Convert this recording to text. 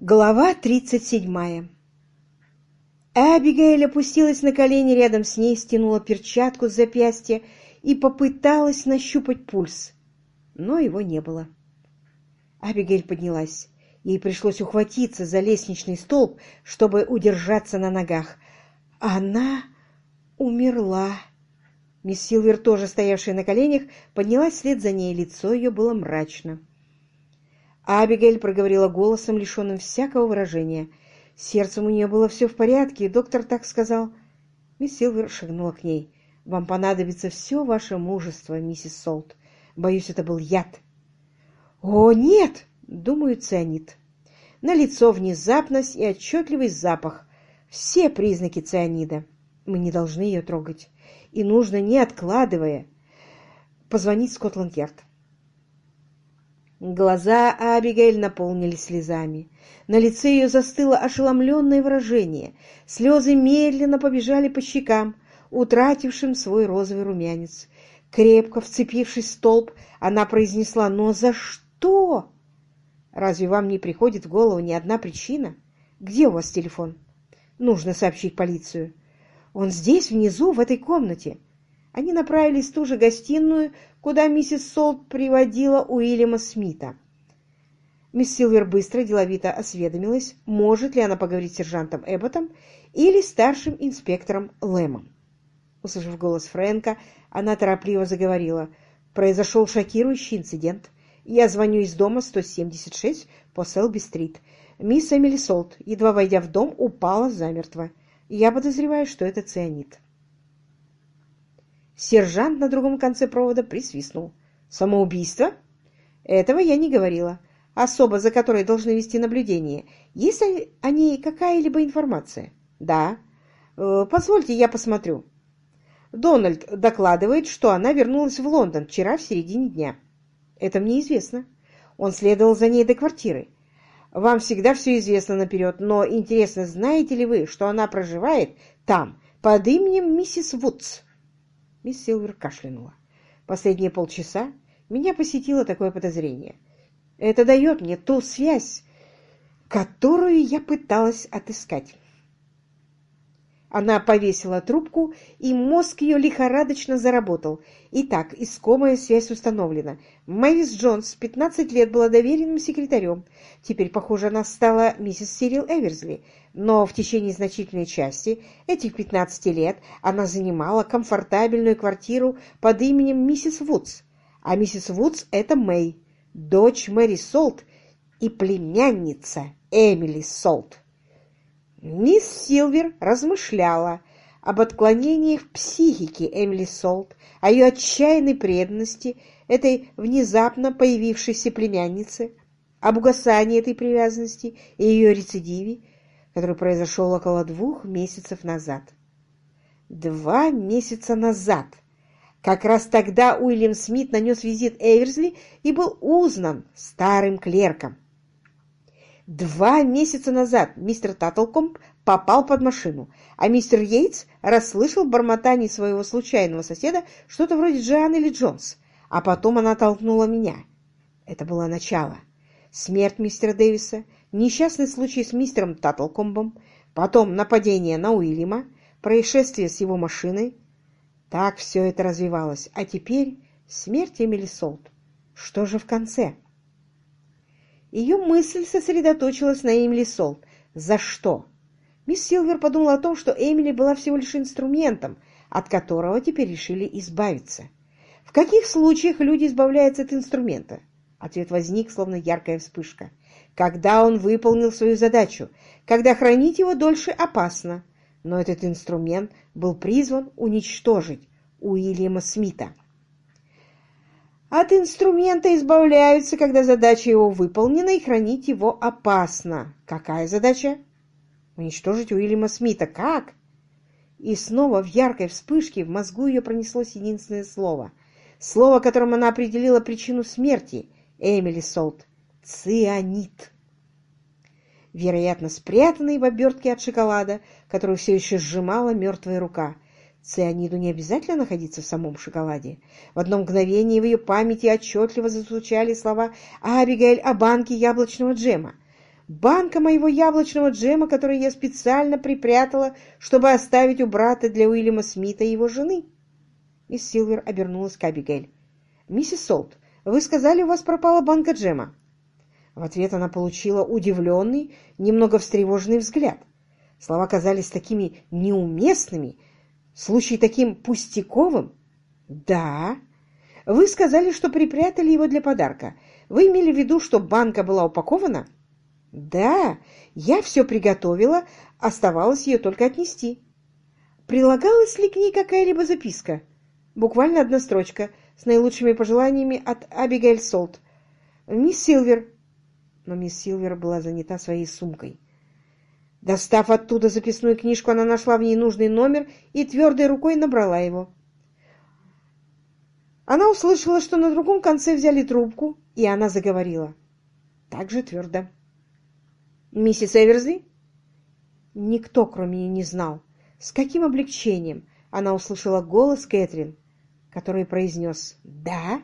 Глава тридцать седьмая Абигейль опустилась на колени рядом с ней, стянула перчатку с запястья и попыталась нащупать пульс, но его не было. Абигейль поднялась. Ей пришлось ухватиться за лестничный столб, чтобы удержаться на ногах. Она умерла. Мисс Силвер, тоже стоявшая на коленях, поднялась вслед за ней, лицо ее было мрачно. Абигель проговорила голосом, лишенным всякого выражения. Сердцем у нее было все в порядке, и доктор так сказал. Мисс Силвер шагнула к ней. «Вам понадобится все ваше мужество, миссис Солт. Боюсь, это был яд». «О, нет!» — думаю, цианид. На лицо внезапность и отчетливый запах. Все признаки цианида. Мы не должны ее трогать. И нужно, не откладывая, позвонить в Скотланд-Ярд. Глаза Абигейль наполнились слезами. На лице ее застыло ошеломленное выражение. Слезы медленно побежали по щекам, утратившим свой розовый румянец. Крепко вцепившись в столб, она произнесла «Но за что?» «Разве вам не приходит в голову ни одна причина? Где у вас телефон?» «Нужно сообщить полицию». «Он здесь, внизу, в этой комнате». Они направились в ту же гостиную, куда миссис Солт приводила Уильяма Смита. Мисс Силвер быстро, деловито осведомилась, может ли она поговорить с сержантом Эбботом или старшим инспектором Лэмом. Услышав голос Фрэнка, она торопливо заговорила. «Произошел шокирующий инцидент. Я звоню из дома 176 по Селби-стрит. Мисс Эмили Солт, едва войдя в дом, упала замертво. Я подозреваю, что это цианид». Сержант на другом конце провода присвистнул. «Самоубийство?» «Этого я не говорила. Особа, за которой должны вести наблюдение. Есть о ней какая-либо информация?» «Да». Э, «Позвольте, я посмотрю». Дональд докладывает, что она вернулась в Лондон вчера в середине дня. Это мне известно. Он следовал за ней до квартиры. Вам всегда все известно наперед, но интересно, знаете ли вы, что она проживает там под именем миссис Вудс? Мисс Силвер кашлянула. Последние полчаса меня посетило такое подозрение. Это дает мне ту связь, которую я пыталась отыскать. Она повесила трубку, и мозг ее лихорадочно заработал. Итак, искомая связь установлена. Мэвис Джонс 15 лет была доверенным секретарем. Теперь, похоже, она стала миссис Сирил Эверсли. Но в течение значительной части этих 15 лет она занимала комфортабельную квартиру под именем миссис Вудс. А миссис Вудс — это Мэй, дочь Мэри Солт и племянница Эмили Солт. Мисс Силвер размышляла об отклонениях психики Эмили Солт, о ее отчаянной преданности этой внезапно появившейся племяннице, об угасании этой привязанности и ее рецидиве, который произошел около двух месяцев назад. Два месяца назад! Как раз тогда Уильям Смит нанес визит Эверсли и был узнан старым клерком. Два месяца назад мистер Таттлкомп попал под машину, а мистер Йейтс расслышал в бормотании своего случайного соседа что-то вроде Джоан или Джонс, а потом она толкнула меня. Это было начало. Смерть мистера Дэвиса, несчастный случай с мистером Таттлкомбом, потом нападение на Уильяма, происшествие с его машиной. Так все это развивалось. А теперь смерть Эмили Солт. Что же в конце? Ее мысль сосредоточилась на Эмили Солт. За что? Мисс Силвер подумала о том, что Эмили была всего лишь инструментом, от которого теперь решили избавиться. В каких случаях люди избавляются от инструмента? Ответ возник, словно яркая вспышка. Когда он выполнил свою задачу, когда хранить его дольше опасно. Но этот инструмент был призван уничтожить Уильяма Смита. От инструмента избавляются, когда задача его выполнена, и хранить его опасно. Какая задача? Уничтожить Уильяма Смита. Как? И снова в яркой вспышке в мозгу ее пронеслось единственное слово. Слово, которым она определила причину смерти Эмили Солт. Цианид. Вероятно, спрятанный в обертке от шоколада, которую все еще сжимала мертвая рука – Цианиду не обязательно находиться в самом шоколаде. В одно мгновение в ее памяти отчетливо зазвучали слова Абигейль о банке яблочного джема. банка моего яблочного джема, который я специально припрятала, чтобы оставить у брата для Уильяма Смита и его жены. Мисс Силвер обернулась к Абигейль. «Миссис Солт, вы сказали, у вас пропала банка джема?» В ответ она получила удивленный, немного встревоженный взгляд. Слова казались такими неуместными, случай таким пустяковым. «Да. Вы сказали, что припрятали его для подарка. Вы имели в виду, что банка была упакована?» «Да, я все приготовила, оставалось ее только отнести». «Прилагалась ли к ней какая-либо записка?» «Буквально одна строчка, с наилучшими пожеланиями от Абигейль Солт. Мисс Силвер». Но мисс Силвер была занята своей сумкой. Достав оттуда записную книжку, она нашла в ней нужный номер и твердой рукой набрала его. Она услышала, что на другом конце взяли трубку, и она заговорила. Так же твердо. «Миссис Эверсли?» Никто, кроме нее, не знал, с каким облегчением она услышала голос Кэтрин, который произнес «Да?»